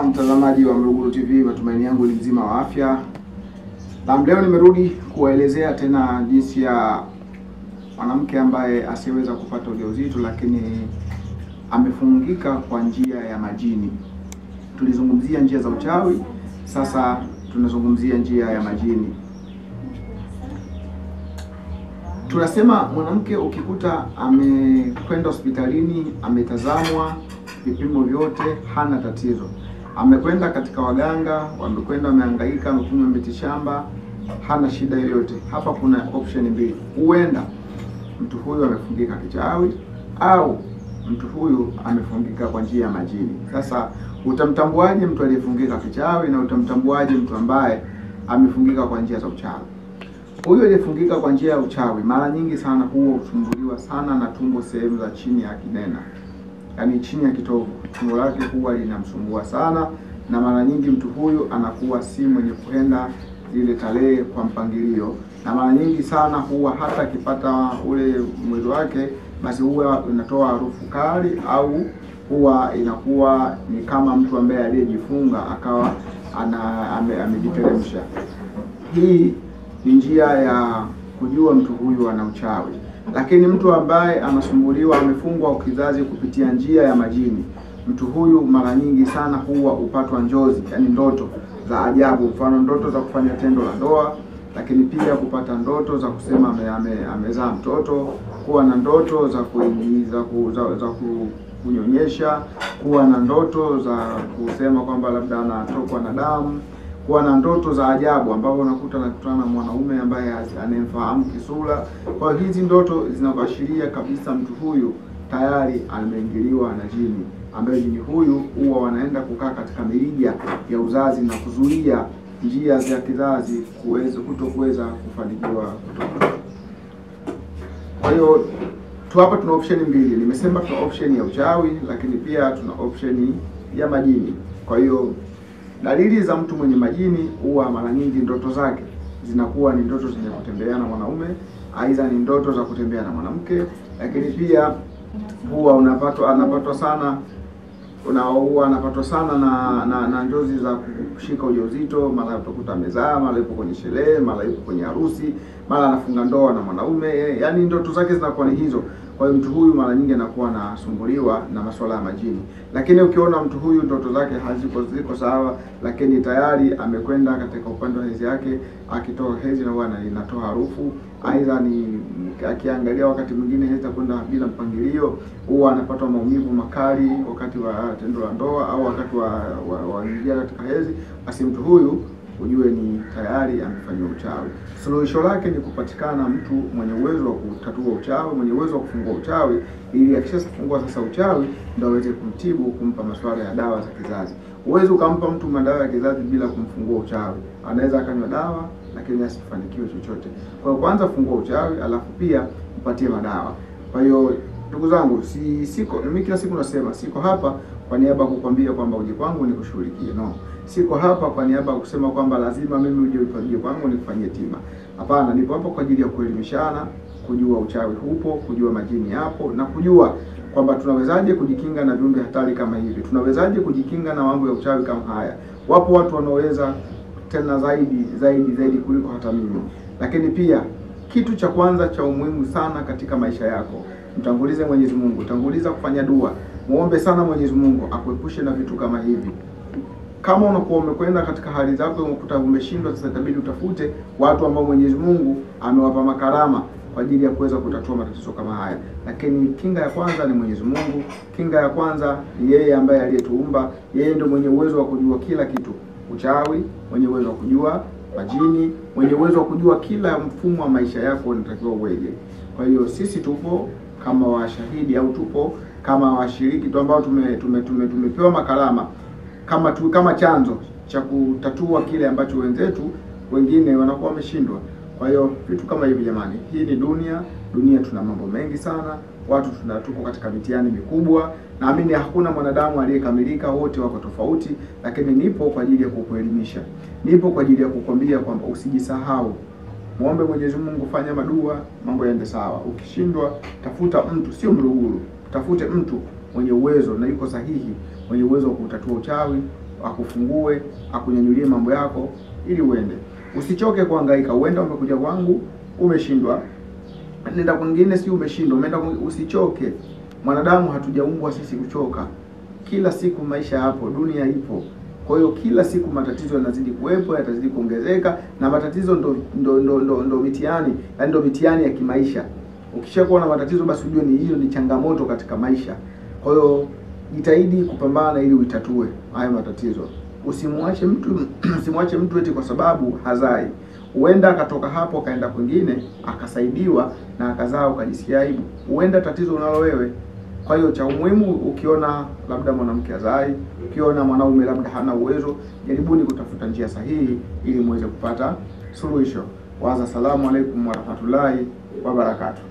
Mtazamaji wa Mluguru TV, matumaini yangu ni mzima wa afya. Na leo nimerudi kuwaelezea tena jinsi ya mwanamke ambaye asiyeweza kupata ujauzito lakini amefungika kwa njia ya majini. Tulizungumzia njia za uchawi, sasa tunazungumzia njia ya majini. Tunasema mwanamke ukikuta amekwenda hospitalini, ametazamwa vipimo vyote, hana tatizo amekwenda katika waganga, wamekwenda wameangaika amekunywa miti shamba, hana shida yoyote. Hapa kuna option mbili, huenda mtu huyu amefungika kichawi au mtu huyu amefungika kwa njia ya majini. Sasa utamtambuaje mtu aliyefungika kichawi na utamtambuaje mtu ambaye amefungika kwa njia za uchawi? Huyu aliyefungika kwa njia ya uchawi mara nyingi sana huwa husumbuliwa sana na tumbo sehemu za chini ya kinena yaani chini ya kitovu, tumbo lake huwa linamsumbua sana, na mara nyingi mtu huyu anakuwa si mwenye kuenda zile tarehe kwa mpangilio, na mara nyingi sana huwa hata akipata ule mwili wake, basi huwa inatoa harufu kali, au huwa inakuwa ni kama mtu ambaye aliyejifunga akawa ana amejiteremsha. Hii ni njia ya kujua mtu huyu ana uchawi lakini mtu ambaye anasumbuliwa amefungwa kizazi kupitia njia ya majini, mtu huyu mara nyingi sana huwa upatwa njozi, yani ndoto za ajabu, mfano ndoto za kufanya tendo la ndoa, lakini pia kupata ndoto za kusema ame, ame, amezaa mtoto, kuwa na ndoto za kuingiza ku, za, za ku, kunyonyesha, kuwa na ndoto za kusema kwamba labda anatokwa na damu kuwa na ndoto za ajabu ambapo unakuta anakutana na mwanaume ambaye anemfahamu kisura. Kwa hiyo hizi ndoto zinakuashiria kabisa mtu huyu tayari ameingiliwa na jini, ambaye jini huyu huwa wanaenda kukaa katika mirija ya uzazi na kuzuia njia za kizazi kuweza kuto kuweza kufanikiwa kutoka. Kwa hiyo tu hapa tuna option mbili, nimesema tuna option ya uchawi, lakini pia tuna option ya majini. Kwa hiyo Dalili za mtu mwenye majini huwa mara nyingi ndoto zake zinakuwa ni ndoto zenye kutembea na mwanaume, aidha ni ndoto za kutembea na mwanamke, lakini pia huwa unapatwa anapatwa sana una huwa anapatwa sana na na, na njozi za kushika ujauzito, mara utakuta amezaa, mara yupo kwenye sherehe, mara yupo kwenye harusi, mara anafunga ndoa na mwanaume, yaani ndoto zake zinakuwa ni hizo. Kwa hiyo mtu huyu mara nyingi anakuwa anasumbuliwa na masuala ya majini, lakini ukiona mtu huyu ndoto zake haziko ziko sawa, lakini tayari amekwenda katika upande wa hedhi yake, akitoa hezi na huwa inatoa harufu, aidha ni akiangalia wakati mwingine hedhi kwenda bila mpangilio, huwa anapata maumivu makali wakati wa tendo la ndoa au wakati wa waingia wa katika hezi basi mtu huyu ujue ni tayari amefanyiwa uchawi. Suluhisho lake ni kupatikana mtu mwenye uwezo wa kutatua uchawi, mwenye uwezo wa kufungua uchawi, ili akishafungua sasa uchawi ndio aweze kumtibu, kumpa masuala ya dawa za kizazi. Huwezi ukampa mtu madawa ya kizazi bila kumfungua uchawi. Anaweza akanywa dawa lakini asifanikiwe chochote. Kwa hiyo kwanza fungua uchawi, alafu pia mpatie madawa. Kwa hiyo ndugu zangu, si siko mimi kila siku nasema siko hapa kwa niaba ya kukwambia kwamba uje kwangu nikushughulikie. No. Siko hapa kwa niaba ya kusema kwamba lazima mimi uje uje kwangu nikufanyie tiba. Hapana, nipo hapa kwa ajili ya kuelimishana, kujua uchawi hupo, kujua majini yapo na kujua kwamba tunawezaje kujikinga na viumbe hatari kama hivi. Tunawezaje kujikinga na mambo ya uchawi kama haya. Wapo watu wanaoweza tena zaidi zaidi zaidi kuliko hata mimi. Lakini pia kitu cha kwanza cha umuhimu sana katika maisha yako, mtangulize Mwenyezi Mungu, tanguliza kufanya dua. Muombe sana Mwenyezi Mungu akuepushe na vitu kama hivi. Kama unakuwa umekwenda katika hali zako umekuta umeshindwa, sasa itabidi utafute watu ambao Mwenyezi Mungu amewapa makarama kwa ajili ya kuweza kutatua matatizo kama haya. Lakini kinga ya kwanza ni Mwenyezi Mungu. Kinga ya kwanza ni yeye ambaye aliyetuumba. Yeye ndio mwenye uwezo wa kujua kila kitu, uchawi, mwenye uwezo wa kujua majini, mwenye uwezo wa kujua kila mfumo wa maisha yako unatakiwa uweje. Kwa hiyo sisi tupo kama washahidi au tupo kama washiriki tu ambao tume, tume, tume, tumepewa makalama kama tu, kama chanzo cha kutatua kile ambacho wenzetu wengine wanakuwa wameshindwa. Kwa hiyo vitu kama hivi jamani, hii ni dunia. Dunia tuna mambo mengi sana, watu tuna tuko katika mitihani mikubwa. Naamini hakuna mwanadamu aliyekamilika, wote wako tofauti, lakini nipo kwa ajili ya kukuelimisha, nipo kwa ajili ya kukwambia kwamba usijisahau. Muombe Mwenyezi Mungu, fanya madua, mambo yaende sawa. Ukishindwa, tafuta mtu, sio mruguru tafute mtu mwenye uwezo na yuko sahihi, mwenye uwezo wa kutatua uchawi akufungue, akunyanyulie mambo yako ili uende. Usichoke kuhangaika. Uenda umekuja kwangu umeshindwa, nenda kwingine, si umeshindwa, umeenda. Usichoke. Mwanadamu hatujaumbwa sisi kuchoka. Kila siku maisha yapo, dunia ipo. Kwa hiyo kila siku matatizo yanazidi kuwepo, yatazidi kuongezeka, na matatizo ndo ndo ndo, ndo, ndo mitihani, yaani ndo mitihani ya kimaisha. Ukishakuwa na matatizo, basi ujue ni hiyo ni changamoto katika maisha. Kwa hiyo jitahidi kupambana ili uitatue hayo matatizo. Usimwache mtu usimwache mtu eti kwa sababu hazai. Huenda akatoka hapo akaenda kwingine akasaidiwa na akazaa ukajisikia aibu. Huenda tatizo unalo wewe. Kwa hiyo cha umuhimu, ukiona labda mwanamke azai, ukiona mwanaume labda hana uwezo, jaribuni kutafuta njia sahihi ili muweze kupata suluhisho. Waza, salamu alaikum warahmatullahi wabarakatuh.